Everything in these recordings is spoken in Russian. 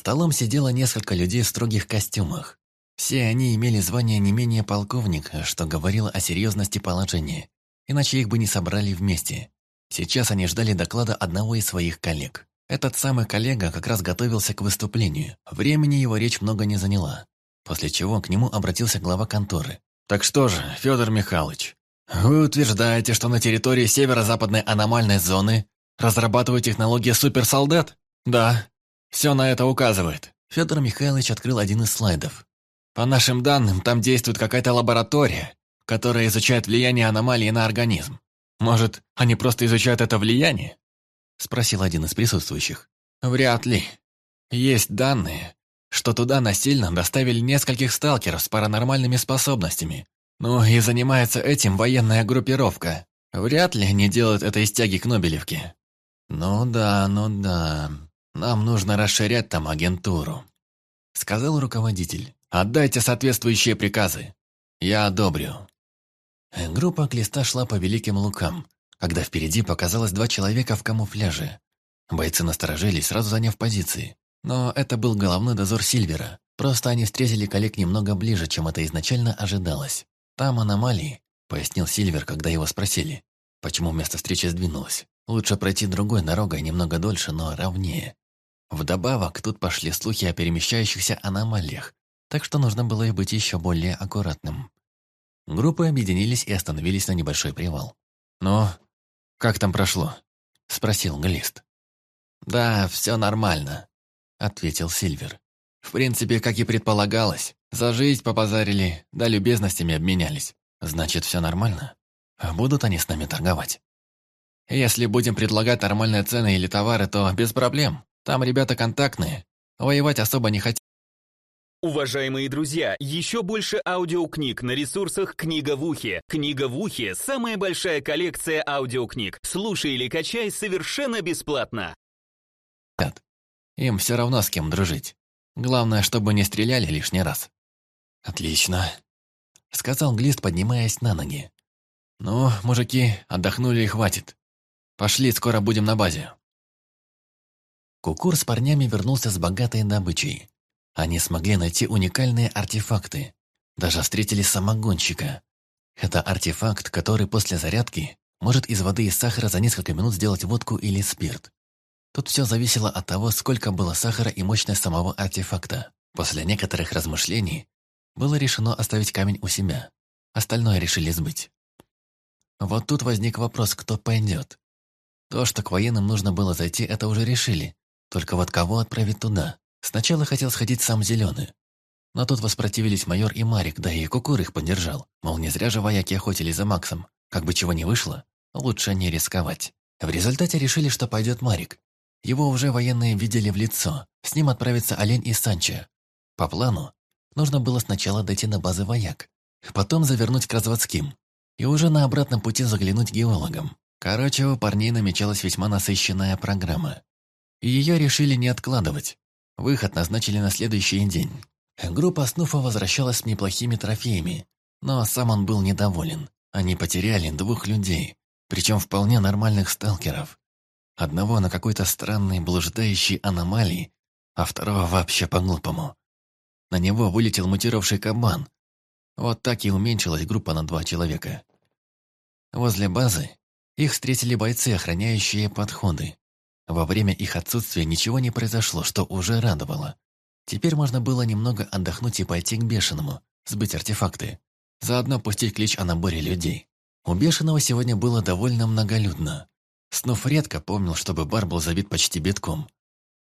столом сидело несколько людей в строгих костюмах. Все они имели звание не менее полковника, что говорило о серьезности положения, иначе их бы не собрали вместе. Сейчас они ждали доклада одного из своих коллег. Этот самый коллега как раз готовился к выступлению. Времени его речь много не заняла. После чего к нему обратился глава конторы. «Так что же, Федор Михайлович, вы утверждаете, что на территории северо-западной аномальной зоны разрабатывают технологии суперсолдат? Да, все на это указывает». Федор Михайлович открыл один из слайдов. «По нашим данным, там действует какая-то лаборатория, которая изучает влияние аномалии на организм. Может, они просто изучают это влияние?» Спросил один из присутствующих. «Вряд ли. Есть данные, что туда насильно доставили нескольких сталкеров с паранормальными способностями. Ну и занимается этим военная группировка. Вряд ли они делают это из тяги к Нобелевке». «Ну да, ну да. Нам нужно расширять там агентуру», — сказал руководитель. «Отдайте соответствующие приказы. Я одобрю». Группа Клиста шла по Великим Лукам, когда впереди показалось два человека в камуфляже. Бойцы насторожились, сразу заняв позиции. Но это был головной дозор Сильвера. Просто они встретили коллег немного ближе, чем это изначально ожидалось. «Там аномалии», — пояснил Сильвер, когда его спросили, почему место встречи сдвинулось. «Лучше пройти другой дорогой немного дольше, но ровнее». Вдобавок, тут пошли слухи о перемещающихся аномалиях, так что нужно было и быть еще более аккуратным. Группы объединились и остановились на небольшой привал. «Ну, как там прошло?» — спросил Глист. «Да, все нормально», — ответил Сильвер. «В принципе, как и предполагалось, за жизнь попозарили, да любезностями обменялись. Значит, все нормально? Будут они с нами торговать?» «Если будем предлагать нормальные цены или товары, то без проблем. Там ребята контактные. Воевать особо не хотят. Уважаемые друзья, еще больше аудиокниг на ресурсах «Книга в ухе». «Книга в ухе» — самая большая коллекция аудиокниг. Слушай или качай совершенно бесплатно. Им все равно с кем дружить. Главное, чтобы не стреляли лишний раз. «Отлично», — сказал Глист, поднимаясь на ноги. «Ну, мужики, отдохнули и хватит. Пошли, скоро будем на базе». Кукур с парнями вернулся с богатой добычей. Они смогли найти уникальные артефакты. Даже встретили самогонщика. Это артефакт, который после зарядки может из воды и сахара за несколько минут сделать водку или спирт. Тут все зависело от того, сколько было сахара и мощность самого артефакта. После некоторых размышлений было решено оставить камень у себя. Остальное решили сбыть. Вот тут возник вопрос, кто пойдет. То, что к военным нужно было зайти, это уже решили. Только вот кого отправить туда? Сначала хотел сходить сам Зеленый. Но тут воспротивились майор и Марик, да и Кукур их поддержал. Мол, не зря же вояки охотились за Максом. Как бы чего ни вышло, лучше не рисковать. В результате решили, что пойдет Марик. Его уже военные видели в лицо. С ним отправится Олень и Санчо. По плану, нужно было сначала дойти на базы вояк, потом завернуть к разводским и уже на обратном пути заглянуть геологам. Короче, у парней намечалась весьма насыщенная программа ее решили не откладывать. Выход назначили на следующий день. Группа Снуфа возвращалась с неплохими трофеями, но сам он был недоволен. Они потеряли двух людей, причем вполне нормальных сталкеров. Одного на какой-то странной блуждающей аномалии, а второго вообще по-глупому. На него вылетел мутировавший кабан. Вот так и уменьшилась группа на два человека. Возле базы их встретили бойцы, охраняющие подходы. Во время их отсутствия ничего не произошло, что уже радовало. Теперь можно было немного отдохнуть и пойти к Бешеному, сбыть артефакты. Заодно пустить клич о наборе людей. У Бешеного сегодня было довольно многолюдно. Снув редко помнил, чтобы бар был забит почти битком.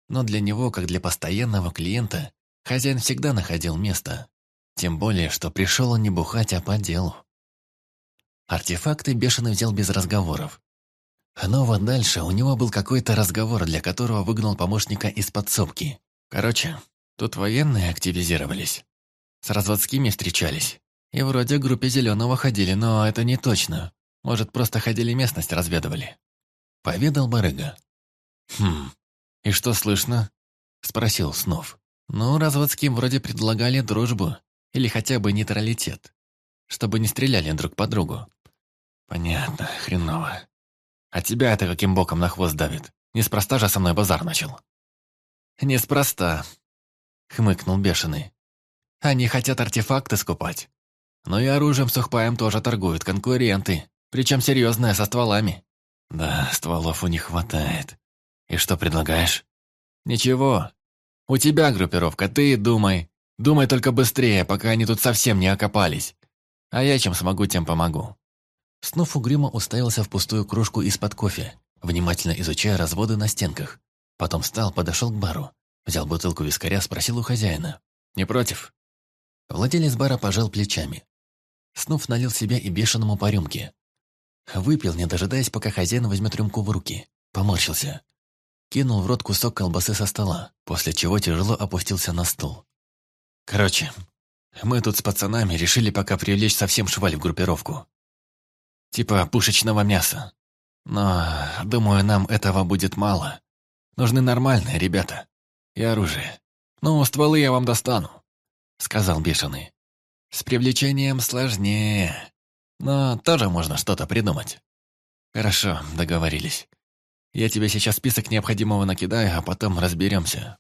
Но для него, как для постоянного клиента, хозяин всегда находил место. Тем более, что пришел он не бухать, а по делу. Артефакты Бешеный взял без разговоров. Но вот дальше у него был какой-то разговор, для которого выгнал помощника из подсобки. Короче, тут военные активизировались. С разводскими встречались. И вроде группе Зеленого ходили, но это не точно. Может, просто ходили местность разведывали. Поведал барыга. «Хм, и что слышно?» Спросил снов. «Ну, разводским вроде предлагали дружбу. Или хотя бы нейтралитет. Чтобы не стреляли друг по другу». «Понятно, хреново. А тебя это каким боком на хвост давит? Неспроста же со мной базар начал. Неспроста. — хмыкнул Бешеный. «Они хотят артефакты скупать. Но и оружием сухпаем тоже торгуют конкуренты, причем серьезные, со стволами». «Да, стволов у них хватает. И что предлагаешь?» «Ничего. У тебя группировка, ты думай. Думай только быстрее, пока они тут совсем не окопались. А я чем смогу, тем помогу». Снув угрюмо уставился в пустую кружку из-под кофе, внимательно изучая разводы на стенках. Потом встал, подошел к бару, взял бутылку вискаря, спросил у хозяина. «Не против?» Владелец бара пожал плечами. Снув налил себе и бешеному по рюмке. Выпил, не дожидаясь, пока хозяин возьмет рюмку в руки. Поморщился. Кинул в рот кусок колбасы со стола, после чего тяжело опустился на стул. «Короче, мы тут с пацанами решили пока привлечь совсем шваль в группировку. Типа пушечного мяса. Но, думаю, нам этого будет мало. Нужны нормальные ребята. И оружие. Ну, стволы я вам достану», — сказал Бешеный. «С привлечением сложнее, но тоже можно что-то придумать». «Хорошо, договорились. Я тебе сейчас список необходимого накидаю, а потом разберемся».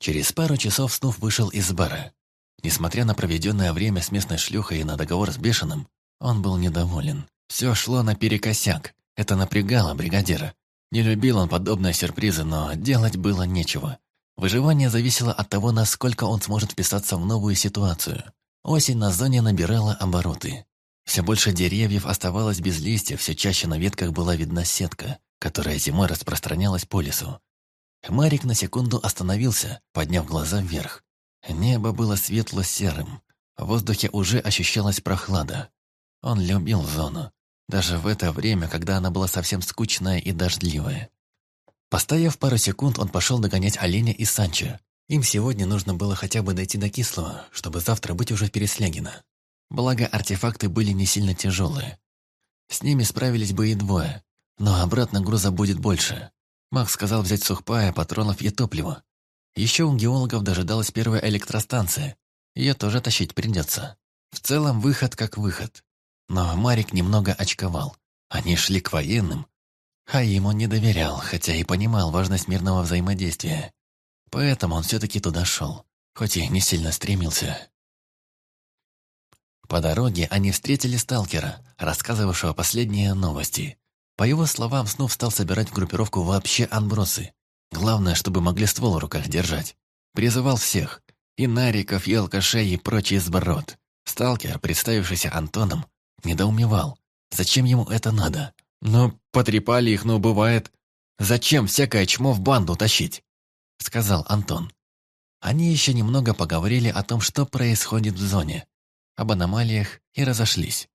Через пару часов Снув вышел из бара. Несмотря на проведенное время с местной шлюхой и на договор с Бешеным, он был недоволен. Все шло наперекосяк. Это напрягало бригадира. Не любил он подобные сюрпризы, но делать было нечего. Выживание зависело от того, насколько он сможет вписаться в новую ситуацию. Осень на зоне набирала обороты. Все больше деревьев оставалось без листьев, все чаще на ветках была видна сетка, которая зимой распространялась по лесу. Марик на секунду остановился, подняв глаза вверх. Небо было светло-серым. В воздухе уже ощущалась прохлада. Он любил зону, даже в это время, когда она была совсем скучная и дождливая. Постояв пару секунд, он пошел догонять оленя и Санчо. Им сегодня нужно было хотя бы дойти до Кислого, чтобы завтра быть уже в Переслягино. Благо, артефакты были не сильно тяжелые. С ними справились бы и двое, но обратно груза будет больше. Макс сказал взять сухпая, патронов и топливо. Еще у геологов дожидалась первая электростанция. Ее тоже тащить придется. В целом, выход как выход. Но Марик немного очковал. Они шли к военным, а им он не доверял, хотя и понимал важность мирного взаимодействия. Поэтому он все-таки туда шел, хоть и не сильно стремился. По дороге они встретили сталкера, рассказывавшего последние новости. По его словам, Снув стал собирать в группировку вообще анбросы. Главное, чтобы могли ствол в руках держать. Призывал всех. И нариков, и алкашей, и прочий сброд. Сталкер, представившийся Антоном, недоумевал. Зачем ему это надо? Ну, потрепали их, ну, бывает. Зачем всякое чмо в банду тащить? Сказал Антон. Они еще немного поговорили о том, что происходит в зоне, об аномалиях и разошлись.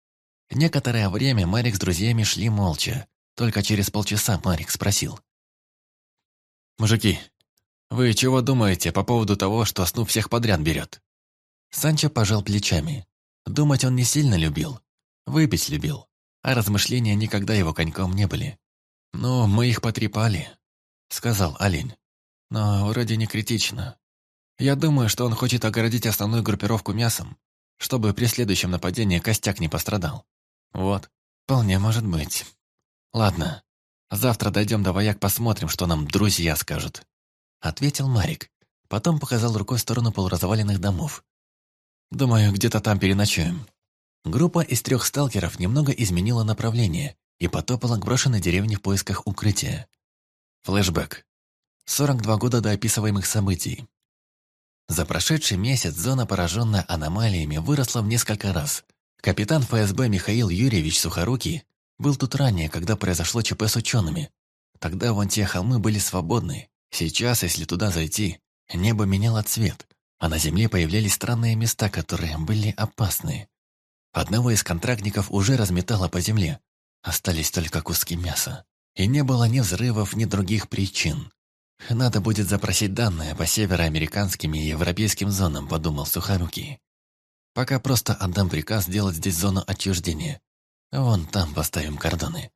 Некоторое время Марик с друзьями шли молча. Только через полчаса Марик спросил. «Мужики, вы чего думаете по поводу того, что сну всех подряд берет?» Санчо пожал плечами. Думать он не сильно любил. Выпить любил. А размышления никогда его коньком не были. «Ну, мы их потрепали», — сказал олень. «Но вроде не критично. Я думаю, что он хочет огородить основную группировку мясом, чтобы при следующем нападении костяк не пострадал. Вот, вполне может быть. Ладно, завтра дойдем до вояк, посмотрим, что нам друзья скажут. Ответил Марик. Потом показал рукой в сторону полуразваленных домов. Думаю, где-то там переночуем. Группа из трех сталкеров немного изменила направление и потопала к брошенной деревне в поисках укрытия. Флэшбэк. 42 года до описываемых событий. За прошедший месяц зона, пораженная аномалиями, выросла в несколько раз – Капитан ФСБ Михаил Юрьевич Сухорукий был тут ранее, когда произошло ЧП с учеными. Тогда вон те холмы были свободны. Сейчас, если туда зайти, небо меняло цвет, а на земле появлялись странные места, которые были опасны. Одного из контрактников уже разметало по земле. Остались только куски мяса. И не было ни взрывов, ни других причин. «Надо будет запросить данные по североамериканским и европейским зонам», — подумал Сухорукий. Пока просто отдам приказ сделать здесь зону отчуждения. Вон там поставим кордоны.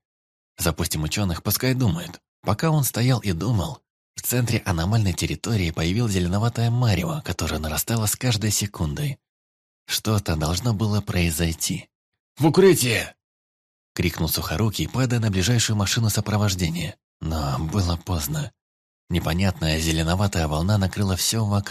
Запустим ученых, пускай думают. Пока он стоял и думал, в центре аномальной территории появилась зеленоватая марево, которая нарастала с каждой секундой. Что-то должно было произойти. «В укрытие!» — крикнул Сухорукий, падая на ближайшую машину сопровождения. Но было поздно. Непонятная зеленоватая волна накрыла все вокруг.